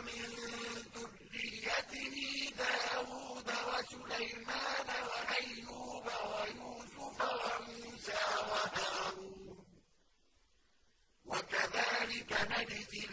وَمِن ذُرِّيَّتِهِ داود وَسُلَيْمَانَ وَأَيُّوبَ وَيُوسُفَ وَمُوسَىٰ وَهَارُونَ ۚ وَكَذَٰلِكَ نَجْزِي